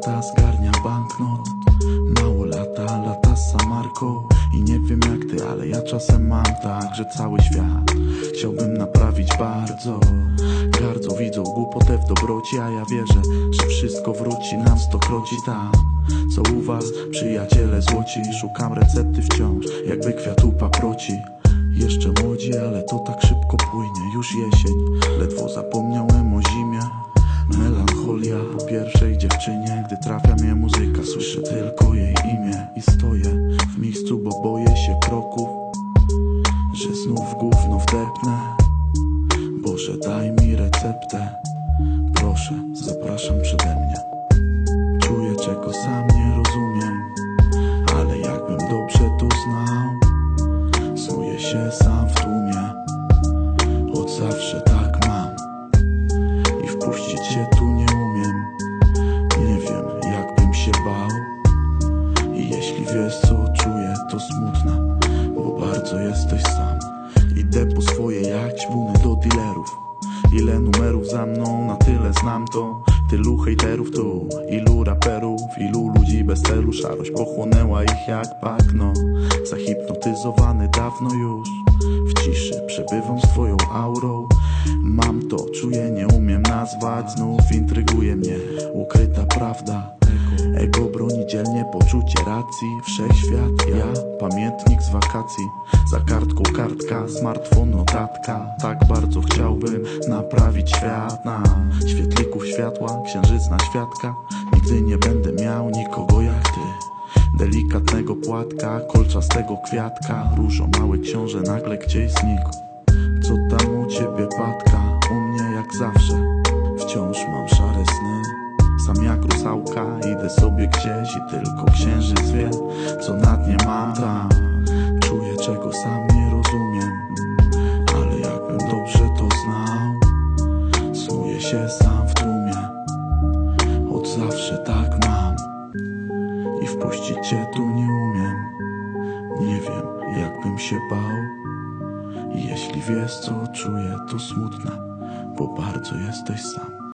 lata zgarnia banknot. Mało lata, lata z Samarką. I nie wiem jak ty, ale ja czasem mam tak Że cały świat chciałbym naprawić bardzo. Gardzą, widzą głupotę w dobroci A ja wierzę, że wszystko wróci nam stokroci. Tam Co u was, przyjaciele złoci Szukam recepty wciąż, jakby kwiatu paproci. Jeszcze młodzi, ale to tak szybko płynie Już jesień, ledwo zapomniałem o zimie imię I stoję w miejscu, bo boję się kroków Że znów gówno wdepnę. Boże daj mi receptę. Proszę, zapraszam przede mnie. Czuję czego sam nie rozumiem Ale jakbym dobrze to znał Snuję się sam w tłumie. Od zawsze tak mam. I wpuścić się tu nie umiem jeśli wiesz co czuję to smutne Bo bardzo jesteś sam. Idę po swoje jak ćpuny do dealerów. Ile numerów za mną, na tyle znam to. Tylu hejterów tu, ilu raperów Ilu ludzi bez celu, szarość pochłonęła ich jak bagno. Zahipnotyzowany dawno już ciszy. Przebywam z twoją aurą. Mam to, czuję, nie umiem nazwać. Znów intryguje mnie ukryta prawda. Ego broni dzielnie poczucie racji. Wszechświat, ja, pamiętnik z wakacji. Za kartką kartka, smartfon, notatka. Tak bardzo chciałbym naprawić świat. Na świetlików światła, księżyc na świadka. Nigdy nie będę miał nikogo jak ty Delikatnego płatka, kolczastego kwiatka. Różo mały książę nagle gdzieś znikł Co tam u ciebie patka? U mnie jak zawsze. Wciąż mam szare sny. Sam jak rusałka Idę sobie gdzieś i tylko księżyc wie Co na dnie mam tam Czuję czego sam nie rozumiem Ale jakbym dobrze to znał Snuję się sam w tłumie. Od zawsze tak I wpuścić cię tu nie umiem. Nie wiem jakbym się bał. Jeśli wiesz co czuję to smutne Bo bardzo jesteś sam